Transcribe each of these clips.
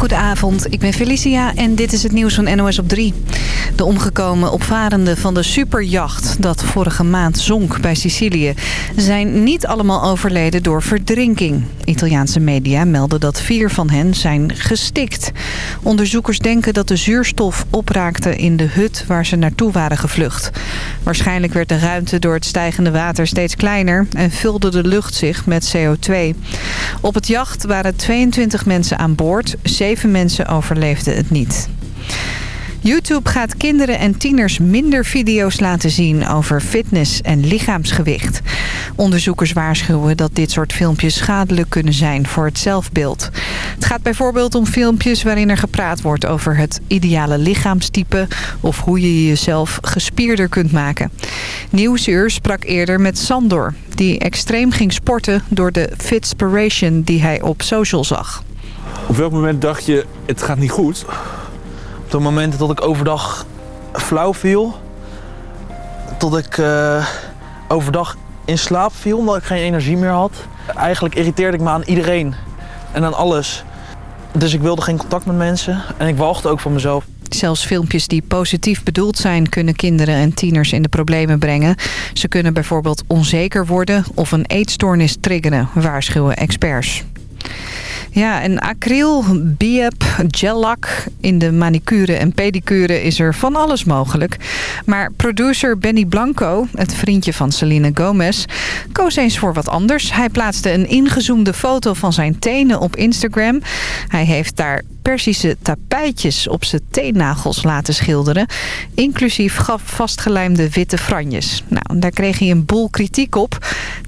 Goedenavond, ik ben Felicia en dit is het nieuws van NOS op 3. De omgekomen opvarenden van de superjacht dat vorige maand zonk bij Sicilië... zijn niet allemaal overleden door verdrinking. Italiaanse media melden dat vier van hen zijn gestikt. Onderzoekers denken dat de zuurstof opraakte in de hut waar ze naartoe waren gevlucht. Waarschijnlijk werd de ruimte door het stijgende water steeds kleiner... en vulde de lucht zich met CO2. Op het jacht waren 22 mensen aan boord... Zeven mensen overleefden het niet. YouTube gaat kinderen en tieners minder video's laten zien over fitness en lichaamsgewicht. Onderzoekers waarschuwen dat dit soort filmpjes schadelijk kunnen zijn voor het zelfbeeld. Het gaat bijvoorbeeld om filmpjes waarin er gepraat wordt over het ideale lichaamstype... of hoe je jezelf gespierder kunt maken. Nieuwsuur sprak eerder met Sandor, die extreem ging sporten door de Fitspiration die hij op social zag. Op welk moment dacht je, het gaat niet goed? Op het moment dat ik overdag flauw viel. Tot ik uh, overdag in slaap viel omdat ik geen energie meer had. Eigenlijk irriteerde ik me aan iedereen en aan alles. Dus ik wilde geen contact met mensen en ik wachtte ook van mezelf. Zelfs filmpjes die positief bedoeld zijn... kunnen kinderen en tieners in de problemen brengen. Ze kunnen bijvoorbeeld onzeker worden of een eetstoornis triggeren, waarschuwen experts. Ja, en acryl, biep, gellak. In de manicure en pedicure is er van alles mogelijk. Maar producer Benny Blanco, het vriendje van Selena Gomez... koos eens voor wat anders. Hij plaatste een ingezoomde foto van zijn tenen op Instagram. Hij heeft daar Persische tapijtjes op zijn teennagels laten schilderen. Inclusief vastgelijmde witte franjes. Nou, daar kreeg hij een boel kritiek op.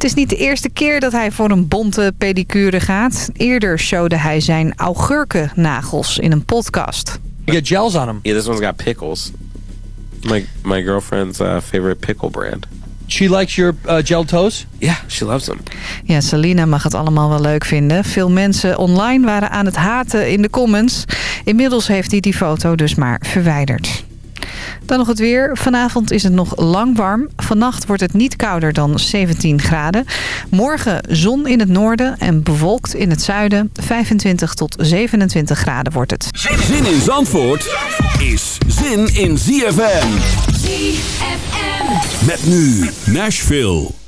Het is niet de eerste keer dat hij voor een bonte pedicure gaat. Eerder showde hij zijn augurkennagels in een podcast. You get gels on them. Yeah, this one's got pickles. My, my girlfriend's uh, favorite pickle brand. She likes your uh, gel toes? Yeah, she loves them. Ja, Selina mag het allemaal wel leuk vinden. Veel mensen online waren aan het haten in de comments. Inmiddels heeft hij die foto dus maar verwijderd. Dan nog het weer. Vanavond is het nog lang warm. Vannacht wordt het niet kouder dan 17 graden. Morgen zon in het noorden en bewolkt in het zuiden. 25 tot 27 graden wordt het. Zin in Zandvoort is zin in ZFM. ZFM. Met nu Nashville.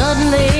suddenly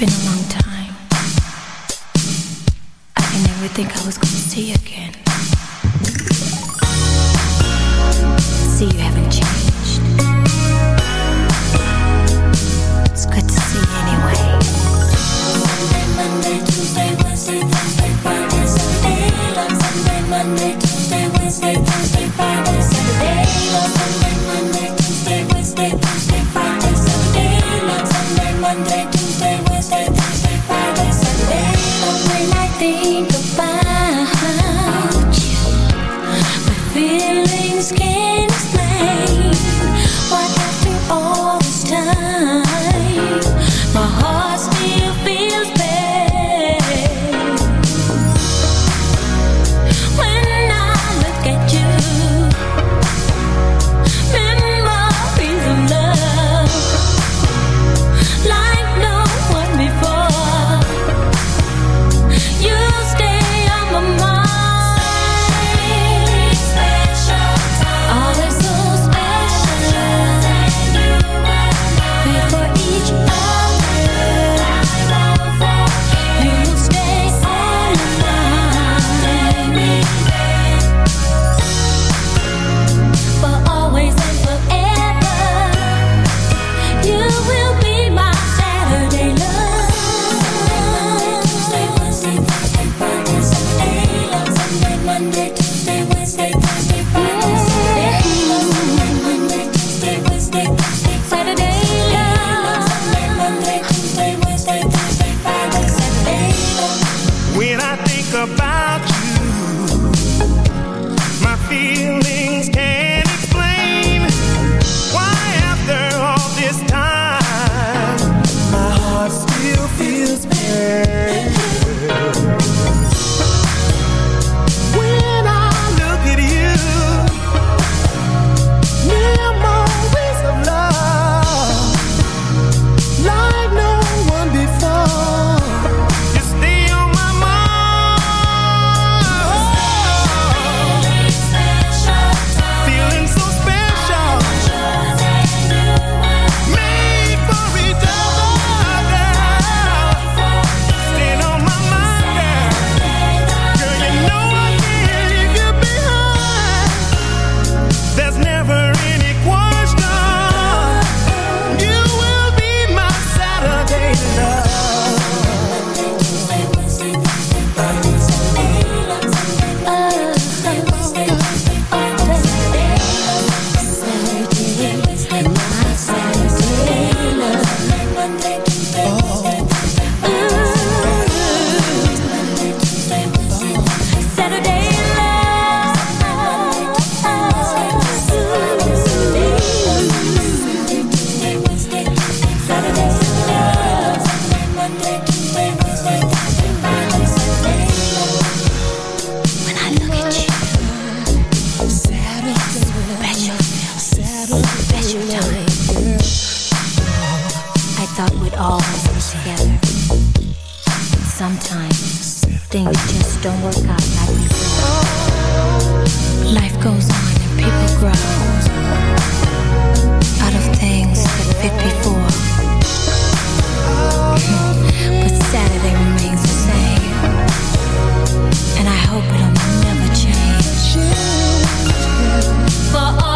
been a long time. I didn't think I was going to see you again. See, you haven't changed. For always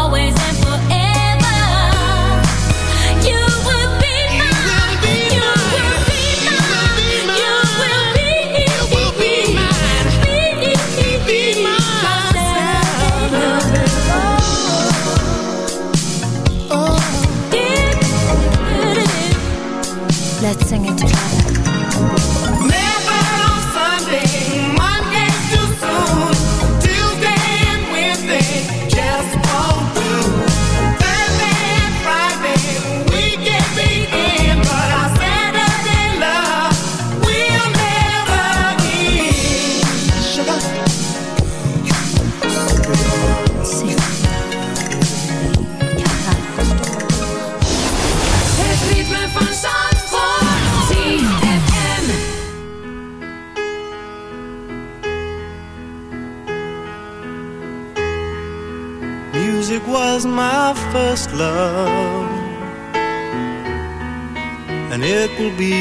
be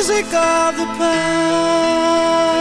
music of the Music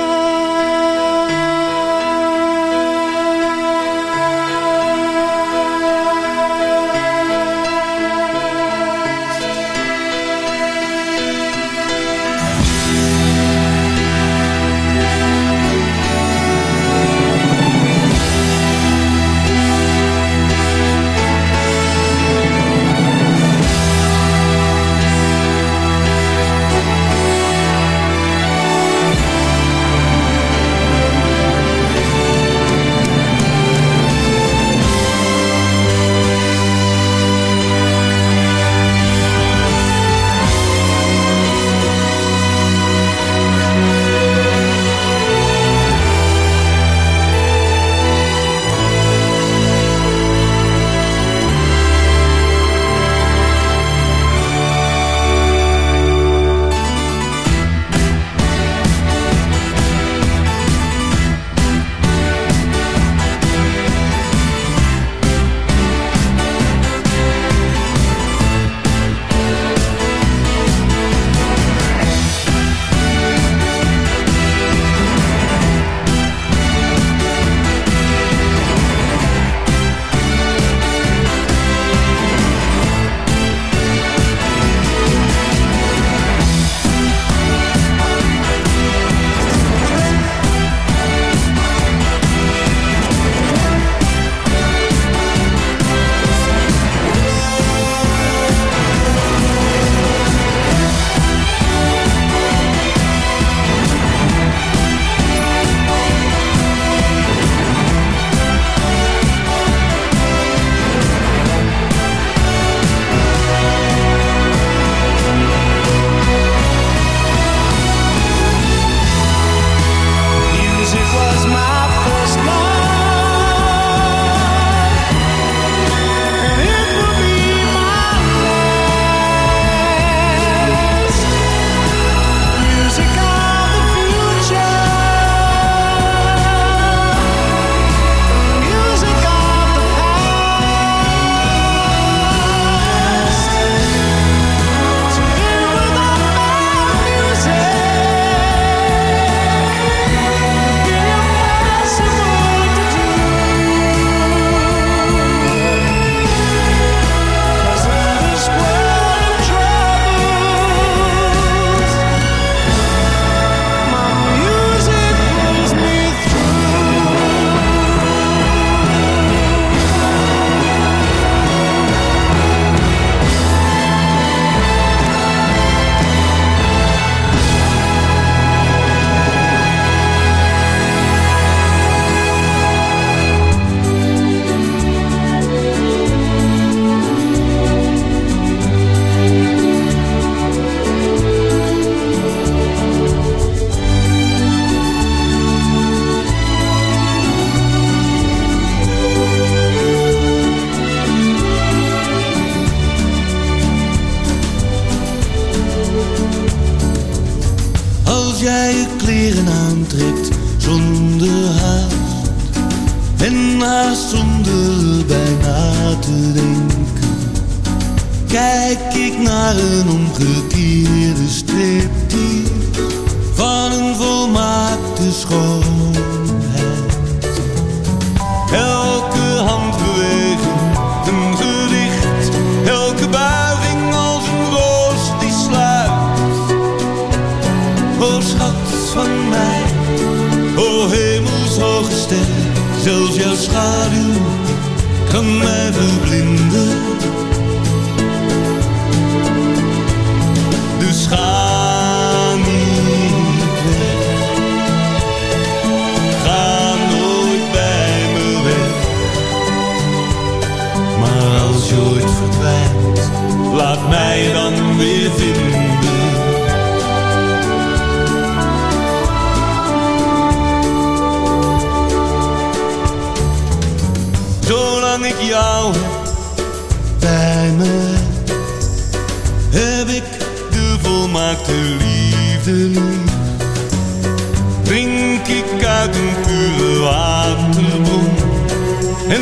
verblinden.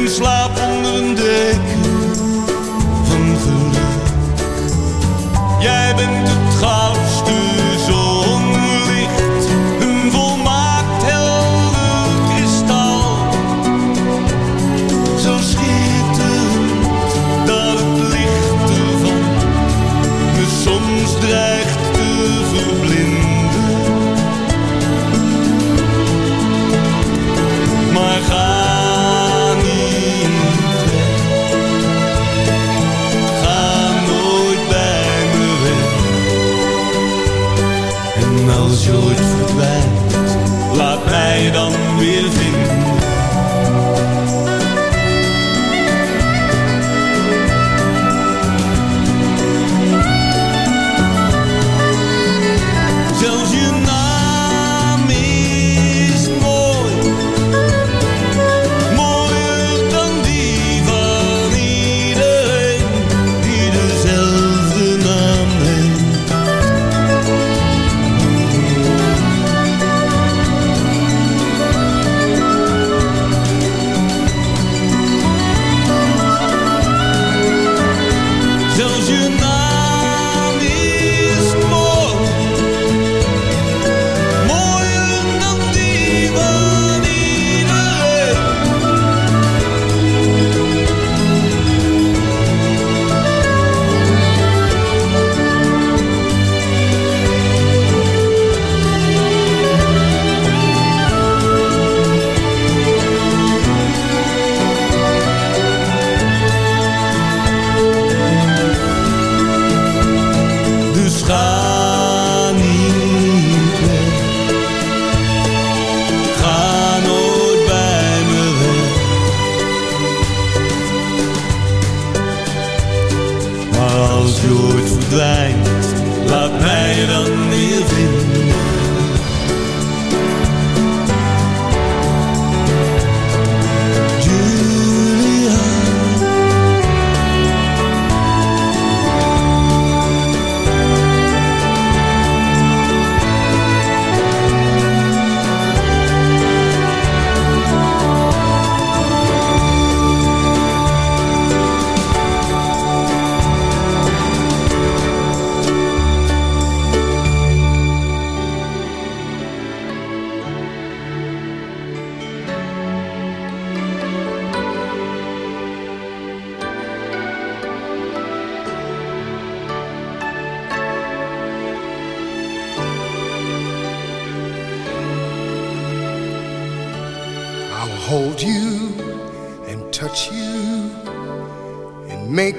slaap.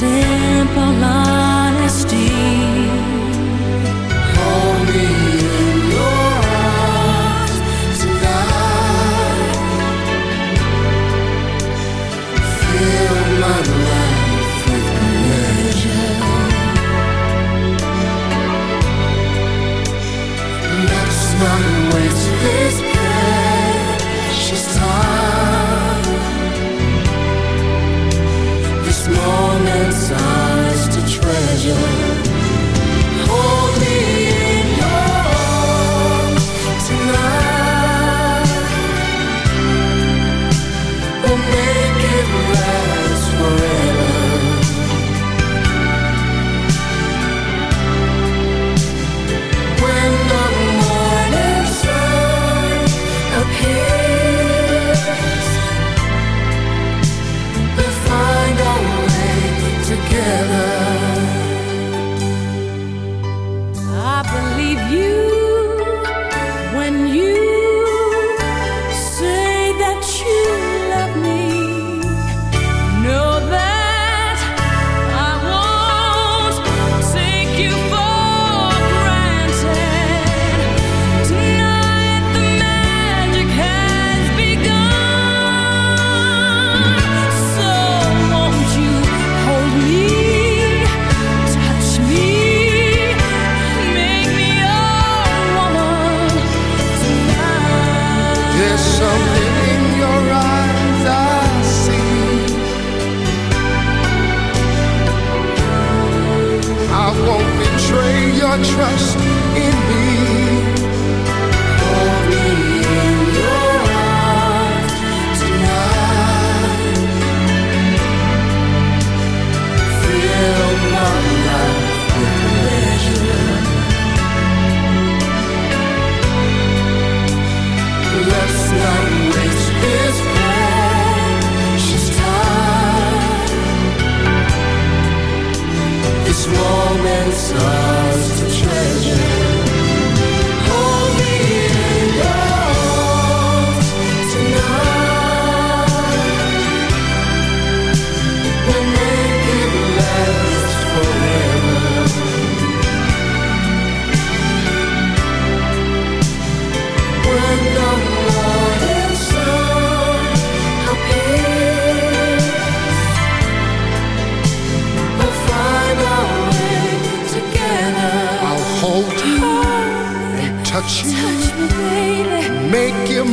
simple life.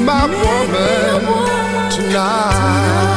My woman tonight.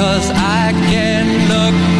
cause I can look